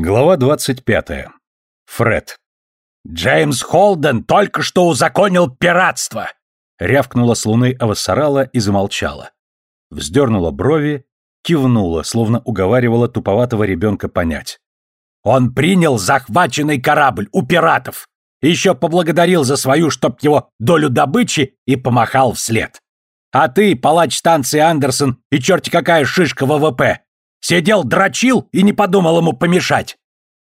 Глава 25. Фред. «Джеймс Холден только что узаконил пиратство!» Рявкнула с луны Авасарала и замолчала. Вздернула брови, кивнула, словно уговаривала туповатого ребенка понять. «Он принял захваченный корабль у пиратов, еще поблагодарил за свою, чтоб его долю добычи, и помахал вслед. А ты, палач станции Андерсон и черти какая шишка ВВП, Сидел, дрочил и не подумал ему помешать.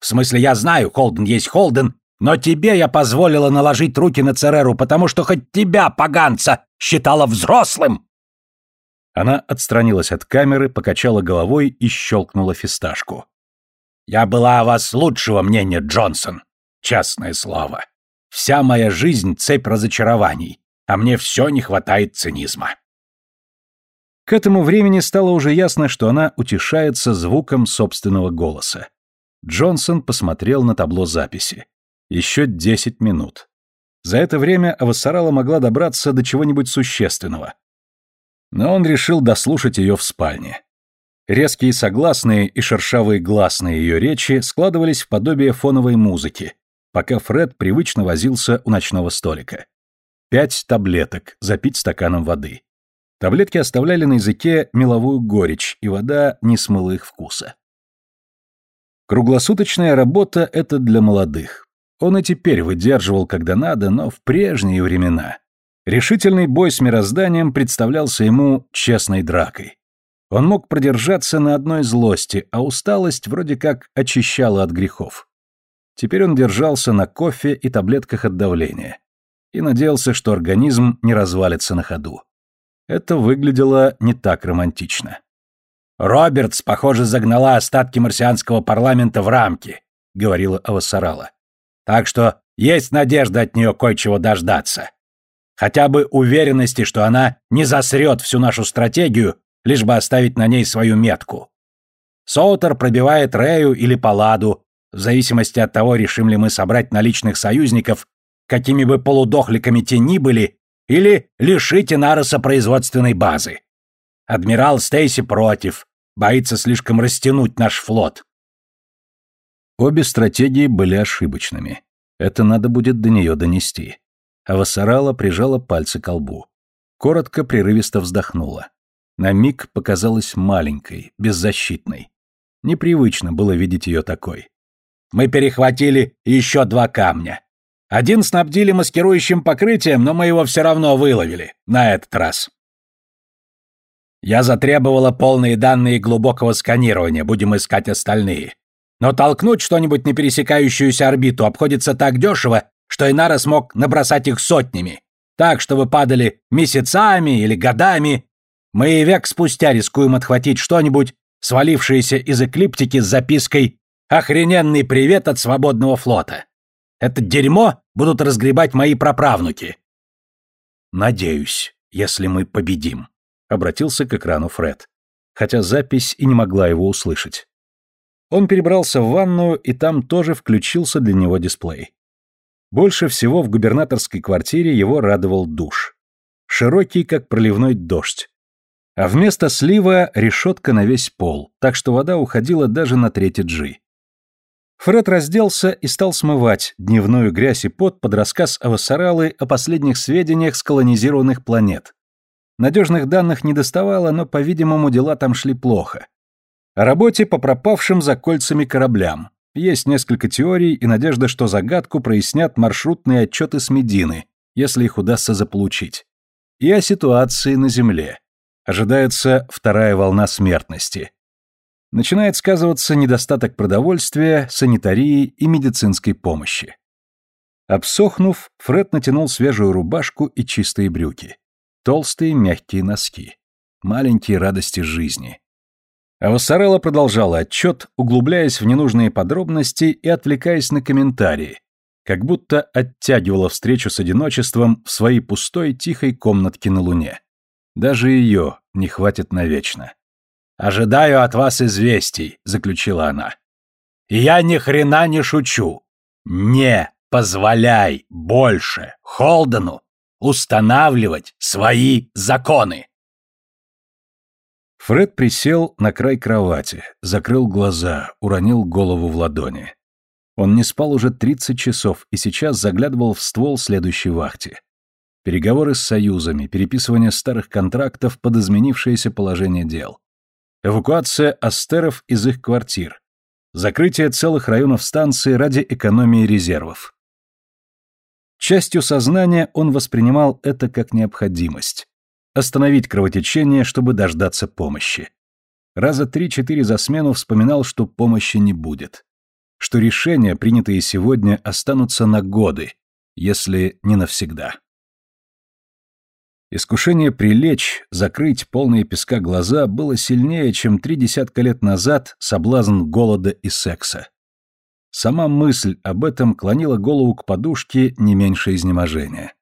В смысле, я знаю, Холден есть Холден, но тебе я позволила наложить руки на Цереру, потому что хоть тебя, поганца, считала взрослым!» Она отстранилась от камеры, покачала головой и щелкнула фисташку. «Я была о вас лучшего мнения, Джонсон. Честное слово. Вся моя жизнь — цепь разочарований, а мне все не хватает цинизма». К этому времени стало уже ясно, что она утешается звуком собственного голоса. Джонсон посмотрел на табло записи. Еще десять минут. За это время Авасарала могла добраться до чего-нибудь существенного. Но он решил дослушать ее в спальне. Резкие согласные и шершавые гласные ее речи складывались в подобие фоновой музыки, пока Фред привычно возился у ночного столика. Пять таблеток, запить стаканом воды. Таблетки оставляли на языке меловую горечь, и вода не смыла их вкуса. Круглосуточная работа — это для молодых. Он и теперь выдерживал, когда надо, но в прежние времена. Решительный бой с мирозданием представлялся ему честной дракой. Он мог продержаться на одной злости, а усталость вроде как очищала от грехов. Теперь он держался на кофе и таблетках от давления. И надеялся, что организм не развалится на ходу. Это выглядело не так романтично. «Робертс, похоже, загнала остатки марсианского парламента в рамки», — говорила Авасарала. «Так что есть надежда от нее кое-чего дождаться. Хотя бы уверенности, что она не засрет всю нашу стратегию, лишь бы оставить на ней свою метку. Соутер пробивает Рею или Паладу, в зависимости от того, решим ли мы собрать наличных союзников, какими бы полудохликами те ни были, или лишите Нароса производственной базы. Адмирал Стейси против, боится слишком растянуть наш флот. Обе стратегии были ошибочными. Это надо будет до нее донести. А Вассарала прижала пальцы к лбу. Коротко, прерывисто вздохнула. На миг показалась маленькой, беззащитной. Непривычно было видеть ее такой. «Мы перехватили еще два камня. Один снабдили маскирующим покрытием, но мы его все равно выловили. На этот раз. Я затребовала полные данные глубокого сканирования, будем искать остальные. Но толкнуть что-нибудь на пересекающуюся орбиту обходится так дешево, что Инара смог набросать их сотнями. Так, чтобы падали месяцами или годами. Мы и век спустя рискуем отхватить что-нибудь, свалившееся из эклиптики с запиской «Охрененный привет от свободного флота». Это дерьмо будут разгребать мои праправнуки. Надеюсь, если мы победим, обратился к экрану Фред, хотя запись и не могла его услышать. Он перебрался в ванную, и там тоже включился для него дисплей. Больше всего в губернаторской квартире его радовал душ. Широкий, как проливной дождь. А вместо слива решетка на весь пол, так что вода уходила даже на треть джи. Фред разделся и стал смывать дневную грязь и пот под рассказ Авасаралы о последних сведениях с колонизированных планет. Надежных данных не доставало, но, по-видимому, дела там шли плохо. О работе по пропавшим за кольцами кораблям. Есть несколько теорий и надежда, что загадку прояснят маршрутные отчеты с Медины, если их удастся заполучить. И о ситуации на Земле. Ожидается вторая волна смертности начинает сказываться недостаток продовольствия, санитарии и медицинской помощи. Обсохнув, Фред натянул свежую рубашку и чистые брюки. Толстые мягкие носки. Маленькие радости жизни. А Вассарелла продолжала отчет, углубляясь в ненужные подробности и отвлекаясь на комментарии, как будто оттягивала встречу с одиночеством в своей пустой тихой комнатке на Луне. Даже ее не хватит навечно. «Ожидаю от вас известий», — заключила она. «И я ни хрена не шучу. Не позволяй больше Холдену устанавливать свои законы». Фред присел на край кровати, закрыл глаза, уронил голову в ладони. Он не спал уже 30 часов и сейчас заглядывал в ствол следующей вахте. Переговоры с союзами, переписывание старых контрактов под изменившееся положение дел. Эвакуация астеров из их квартир. Закрытие целых районов станции ради экономии резервов. Частью сознания он воспринимал это как необходимость. Остановить кровотечение, чтобы дождаться помощи. Раза три-четыре за смену вспоминал, что помощи не будет. Что решения, принятые сегодня, останутся на годы, если не навсегда. Искушение прилечь, закрыть полные песка глаза было сильнее, чем три десятка лет назад соблазн голода и секса. Сама мысль об этом клонила голову к подушке не меньше изнеможения.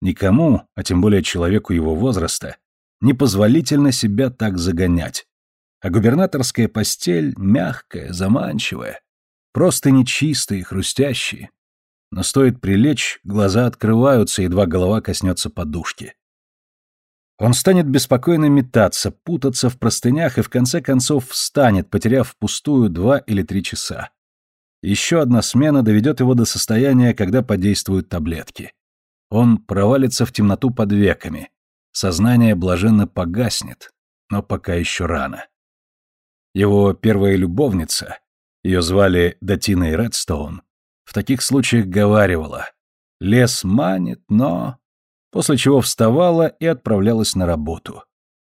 Никому, а тем более человеку его возраста, непозволительно себя так загонять. А губернаторская постель мягкая, заманчивая, просто нечистые, хрустящие. Но стоит прилечь, глаза открываются, едва голова коснется подушки. Он станет беспокойно метаться, путаться в простынях и в конце концов встанет, потеряв впустую два или три часа. Еще одна смена доведет его до состояния, когда подействуют таблетки. Он провалится в темноту под веками. Сознание блаженно погаснет, но пока еще рано. Его первая любовница, ее звали Датиной Редстоун, в таких случаях говаривала «Лес манит, но...» После чего вставала и отправлялась на работу.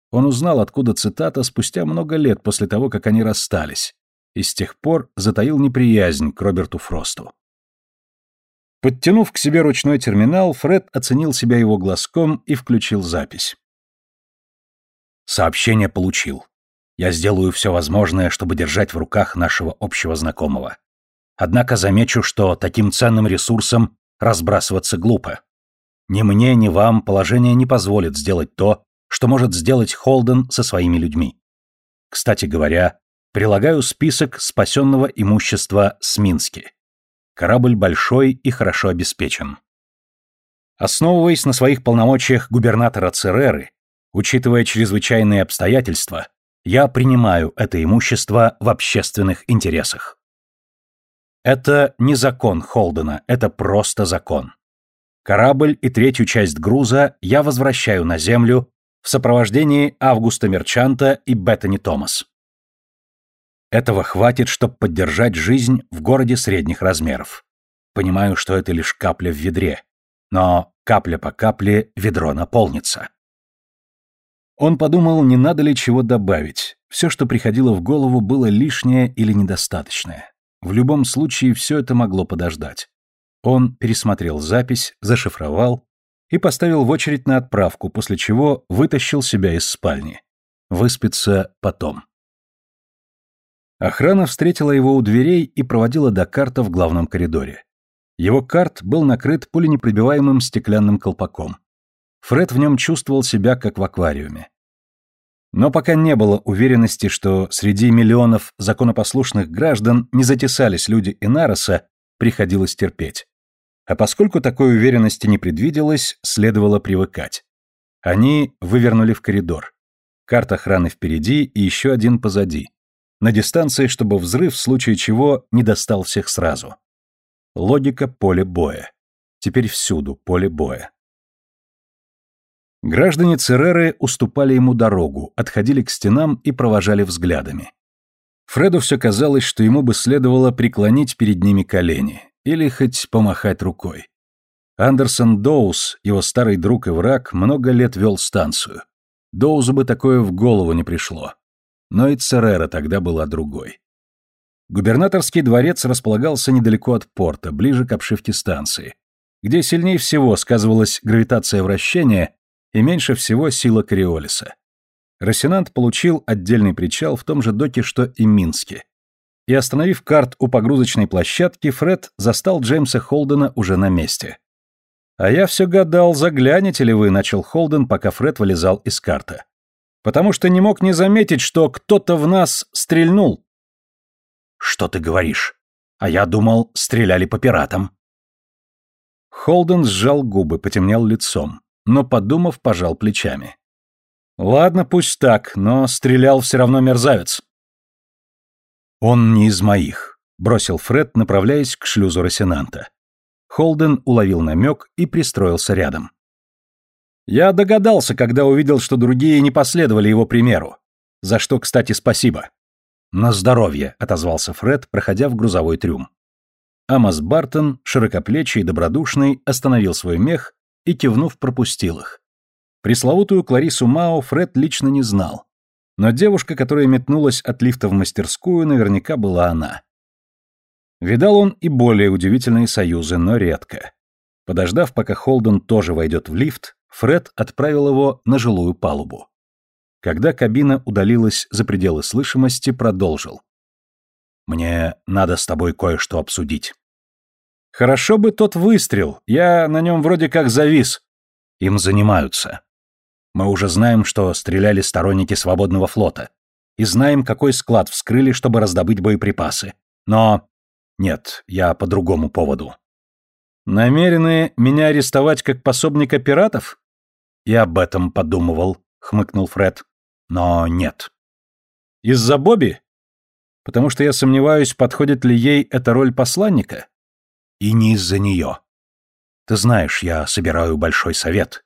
Он узнал, откуда цитата спустя много лет после того, как они расстались, и с тех пор затаил неприязнь к Роберту Фросту. Подтянув к себе ручной терминал, Фред оценил себя его глазком и включил запись. Сообщение получил. Я сделаю все возможное, чтобы держать в руках нашего общего знакомого. Однако замечу, что таким ценным ресурсом разбрасываться глупо. Ни мне, ни вам положение не позволит сделать то, что может сделать Холден со своими людьми. Кстати говоря, Прилагаю список спасенного имущества с Мински. Корабль большой и хорошо обеспечен. Основываясь на своих полномочиях губернатора Цереры, учитывая чрезвычайные обстоятельства, я принимаю это имущество в общественных интересах. Это не закон Холдена, это просто закон. Корабль и третью часть груза я возвращаю на Землю в сопровождении Августа Мерчанта и Беттани Томас. Этого хватит, чтобы поддержать жизнь в городе средних размеров. Понимаю, что это лишь капля в ведре, но капля по капле ведро наполнится. Он подумал, не надо ли чего добавить. Все, что приходило в голову, было лишнее или недостаточное. В любом случае, все это могло подождать. Он пересмотрел запись, зашифровал и поставил в очередь на отправку, после чего вытащил себя из спальни. Выспится потом. Охрана встретила его у дверей и проводила до карта в главном коридоре. Его карт был накрыт пуленепробиваемым стеклянным колпаком. Фред в нем чувствовал себя как в аквариуме. Но пока не было уверенности, что среди миллионов законопослушных граждан не затесались люди Инароса, приходилось терпеть. А поскольку такой уверенности не предвиделось, следовало привыкать. Они вывернули в коридор. Карта охраны впереди и еще один позади на дистанции, чтобы взрыв в случае чего не достал всех сразу. Логика поля боя. Теперь всюду поле боя. Граждане Цереры уступали ему дорогу, отходили к стенам и провожали взглядами. Фреду все казалось, что ему бы следовало преклонить перед ними колени или хоть помахать рукой. Андерсон Доус, его старый друг и враг, много лет вел станцию. Доузу бы такое в голову не пришло. Но и Церера тогда была другой. Губернаторский дворец располагался недалеко от порта, ближе к обшивке станции, где сильнее всего сказывалась гравитация вращения и меньше всего сила Кориолиса. Рассенант получил отдельный причал в том же доке, что и Минске. И остановив карт у погрузочной площадки, Фред застал Джеймса Холдена уже на месте. «А я все гадал, заглянете ли вы», — начал Холден, пока Фред вылезал из карта потому что не мог не заметить, что кто-то в нас стрельнул. Что ты говоришь? А я думал, стреляли по пиратам. Холден сжал губы, потемнел лицом, но, подумав, пожал плечами. Ладно, пусть так, но стрелял все равно мерзавец. Он не из моих, бросил Фред, направляясь к шлюзу Росинанта. Холден уловил намек и пристроился рядом. Я догадался, когда увидел, что другие не последовали его примеру. За что, кстати, спасибо. На здоровье, отозвался Фред, проходя в грузовой трюм. Амос Бартон, широкоплечий и добродушный, остановил свой мех и, кивнув, пропустил их. Пресловутую Кларису Мао Фред лично не знал. Но девушка, которая метнулась от лифта в мастерскую, наверняка была она. Видал он и более удивительные союзы, но редко. Подождав, пока Холден тоже войдет в лифт, Фред отправил его на жилую палубу. Когда кабина удалилась за пределы слышимости, продолжил. «Мне надо с тобой кое-что обсудить». «Хорошо бы тот выстрел, я на нем вроде как завис». «Им занимаются. Мы уже знаем, что стреляли сторонники свободного флота. И знаем, какой склад вскрыли, чтобы раздобыть боеприпасы. Но... Нет, я по другому поводу. Намерены меня арестовать как пособника пиратов? Я об этом подумывал, хмыкнул Фред. Но нет. Из-за Бобби? Потому что я сомневаюсь, подходит ли ей эта роль посланника? И не из-за нее. Ты знаешь, я собираю большой совет.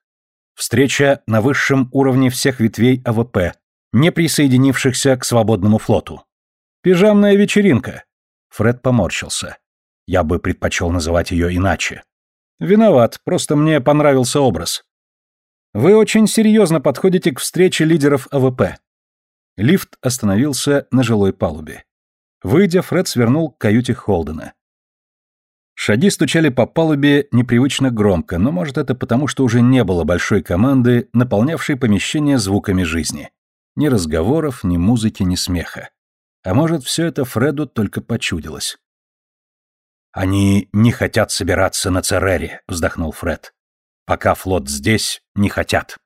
Встреча на высшем уровне всех ветвей АВП, не присоединившихся к свободному флоту. Пижамная вечеринка. Фред поморщился. Я бы предпочел называть ее иначе. Виноват, просто мне понравился образ. Вы очень серьезно подходите к встрече лидеров АВП. Лифт остановился на жилой палубе. Выйдя, Фред свернул к каюте Холдена. Шаги стучали по палубе непривычно громко, но, может, это потому, что уже не было большой команды, наполнявшей помещение звуками жизни. Ни разговоров, ни музыки, ни смеха. А может, все это Фреду только почудилось. «Они не хотят собираться на Церере», — вздохнул Фред. «Пока флот здесь, не хотят».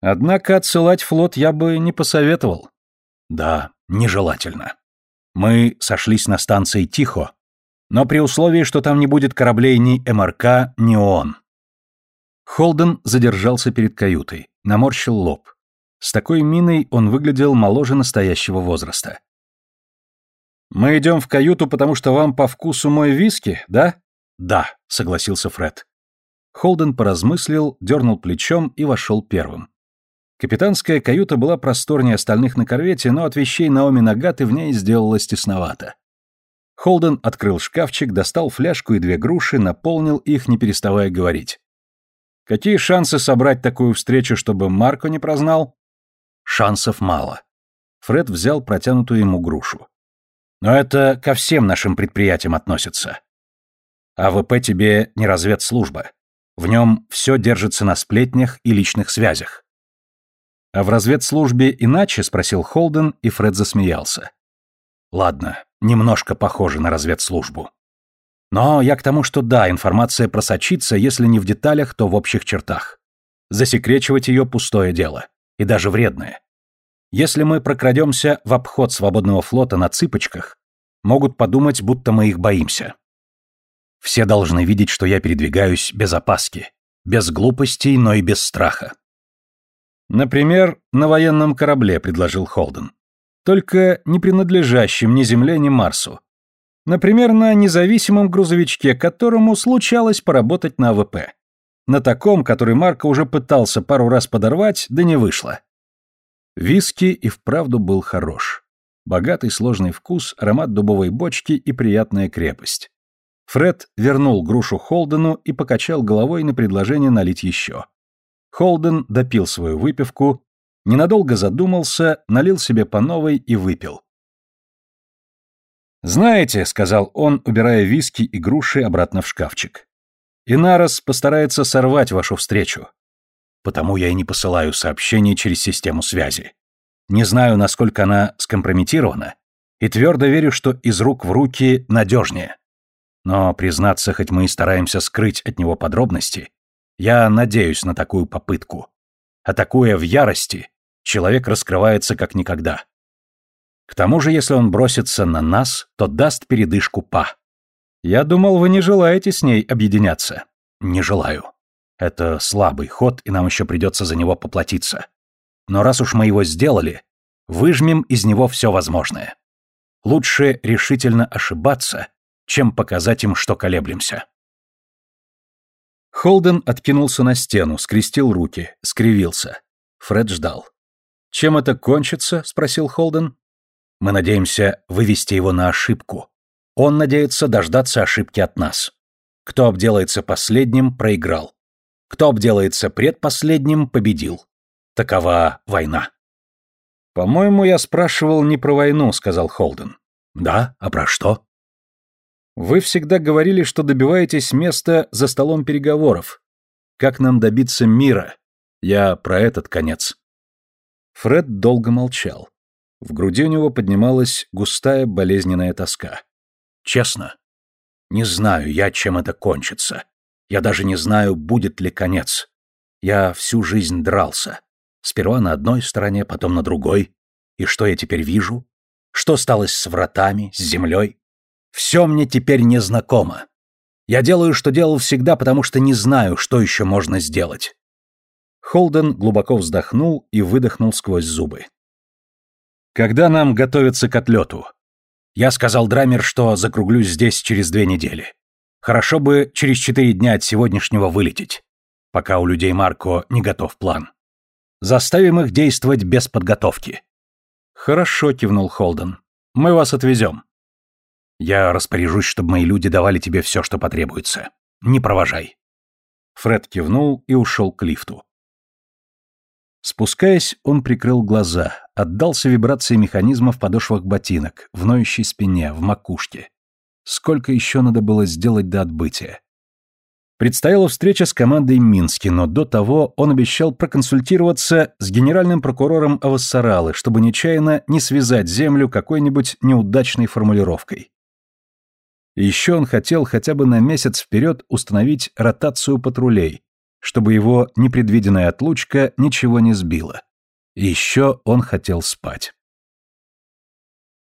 «Однако отсылать флот я бы не посоветовал». «Да, нежелательно. Мы сошлись на станции Тихо, но при условии, что там не будет кораблей ни МРК, ни ООН. Холден задержался перед каютой, наморщил лоб. С такой миной он выглядел моложе настоящего возраста. «Мы идем в каюту, потому что вам по вкусу мой виски, да?» «Да», — согласился Фред. Холден поразмыслил, дернул плечом и вошел первым. Капитанская каюта была просторнее остальных на корвете, но от вещей Наоми Нагаты в ней сделалось тесновато. Холден открыл шкафчик, достал фляжку и две груши, наполнил их, не переставая говорить. Какие шансы собрать такую встречу, чтобы Марко не прознал? Шансов мало. Фред взял протянутую ему грушу. Но это ко всем нашим предприятиям относится. АВП тебе не разведслужба. В нем все держится на сплетнях и личных связях. А в разведслужбе иначе, спросил Холден, и Фред засмеялся. Ладно, немножко похоже на разведслужбу. Но я к тому, что да, информация просочится, если не в деталях, то в общих чертах. Засекречивать ее пустое дело. И даже вредное. Если мы прокрадемся в обход свободного флота на цыпочках, могут подумать, будто мы их боимся. Все должны видеть, что я передвигаюсь без опаски, без глупостей, но и без страха. Например, на военном корабле, предложил Холден только не принадлежащим ни Земле, ни Марсу. Например, на независимом грузовичке, которому случалось поработать на АВП. На таком, который Марко уже пытался пару раз подорвать, да не вышло. Виски и вправду был хорош. Богатый сложный вкус, аромат дубовой бочки и приятная крепость. Фред вернул грушу Холдену и покачал головой на предложение налить еще. Холден допил свою выпивку, ненадолго задумался, налил себе по новой и выпил. «Знаете», — сказал он, убирая виски и груши обратно в шкафчик, «Инарос постарается сорвать вашу встречу. Потому я и не посылаю сообщений через систему связи. Не знаю, насколько она скомпрометирована, и твердо верю, что из рук в руки надежнее. Но, признаться, хоть мы и стараемся скрыть от него подробности, я надеюсь на такую попытку. Атакуя в ярости, человек раскрывается как никогда. К тому же, если он бросится на нас, то даст передышку Па. Я думал, вы не желаете с ней объединяться. Не желаю. Это слабый ход, и нам еще придется за него поплатиться. но раз уж мы его сделали, выжмем из него все возможное. Лучше решительно ошибаться, чем показать им, что колеблемся. Холден откинулся на стену, скрестил руки, скривился. Фред ждал. «Чем это кончится?» — спросил Холден. «Мы надеемся вывести его на ошибку. Он надеется дождаться ошибки от нас. Кто обделается последним, проиграл. Кто обделается предпоследним, победил. Такова война». «По-моему, я спрашивал не про войну», — сказал Холден. «Да? А про что?» Вы всегда говорили, что добиваетесь места за столом переговоров. Как нам добиться мира? Я про этот конец. Фред долго молчал. В груди у него поднималась густая болезненная тоска. Честно, не знаю я, чем это кончится. Я даже не знаю, будет ли конец. Я всю жизнь дрался. Сперва на одной стороне, потом на другой. И что я теперь вижу? Что стало с вратами, с землей? Все мне теперь незнакомо. Я делаю, что делал всегда, потому что не знаю, что еще можно сделать. Холден глубоко вздохнул и выдохнул сквозь зубы. Когда нам готовиться к отлету? Я сказал Драмер, что закруглюсь здесь через две недели. Хорошо бы через четыре дня от сегодняшнего вылететь, пока у людей Марко не готов план. Заставим их действовать без подготовки. Хорошо, кивнул Холден. Мы вас отвезем. Я распоряжусь, чтобы мои люди давали тебе все, что потребуется. Не провожай. Фред кивнул и ушел к лифту. Спускаясь, он прикрыл глаза, отдался вибрации механизма в подошвах ботинок, в ноющей спине, в макушке. Сколько еще надо было сделать до отбытия? Предстояла встреча с командой Мински, но до того он обещал проконсультироваться с генеральным прокурором Авассаралы, чтобы нечаянно не связать землю какой-нибудь неудачной формулировкой. Еще он хотел хотя бы на месяц вперед установить ротацию патрулей, чтобы его непредвиденная отлучка ничего не сбила. Еще он хотел спать.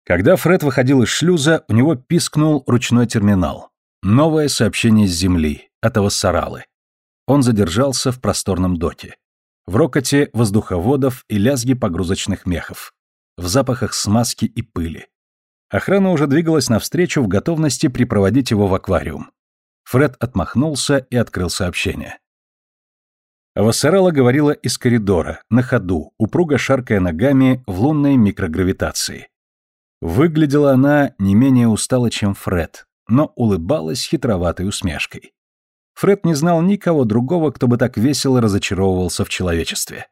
Когда Фред выходил из шлюза, у него пискнул ручной терминал. Новое сообщение с Земли, от Авассаралы. Он задержался в просторном доке. В рокоте воздуховодов и лязге погрузочных мехов. В запахах смазки и пыли. Охрана уже двигалась навстречу в готовности припроводить его в аквариум. Фред отмахнулся и открыл сообщение. Вассарелла говорила из коридора, на ходу, упруго шаркая ногами в лунной микрогравитации. Выглядела она не менее устало, чем Фред, но улыбалась хитроватой усмешкой. Фред не знал никого другого, кто бы так весело разочаровывался в человечестве.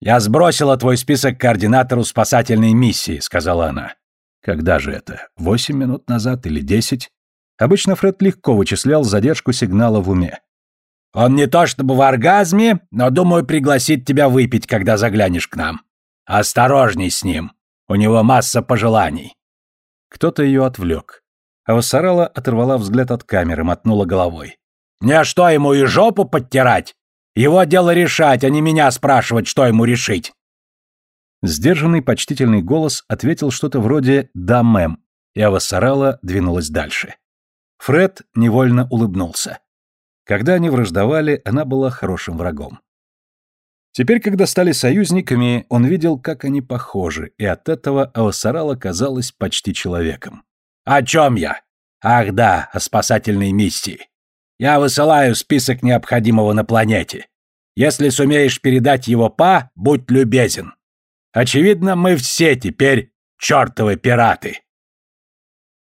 «Я сбросила твой список координатору спасательной миссии», — сказала она. «Когда же это? Восемь минут назад или десять?» Обычно Фред легко вычислял задержку сигнала в уме. «Он не то чтобы в оргазме, но, думаю, пригласит тебя выпить, когда заглянешь к нам. Осторожней с ним. У него масса пожеланий». Кто-то ее отвлек. А Вассарала оторвала взгляд от камеры, мотнула головой. «Не что ему и жопу подтирать? Его дело решать, а не меня спрашивать, что ему решить. Сдержанный почтительный голос ответил что-то вроде «да, мэм», и Авасарала двинулась дальше. Фред невольно улыбнулся. Когда они враждовали, она была хорошим врагом. Теперь, когда стали союзниками, он видел, как они похожи, и от этого Авасарала казалась почти человеком. «О чем я? Ах да, о спасательной миссии. Я высылаю список необходимого на планете. Если сумеешь передать его Па, будь любезен. Очевидно, мы все теперь чертовы пираты.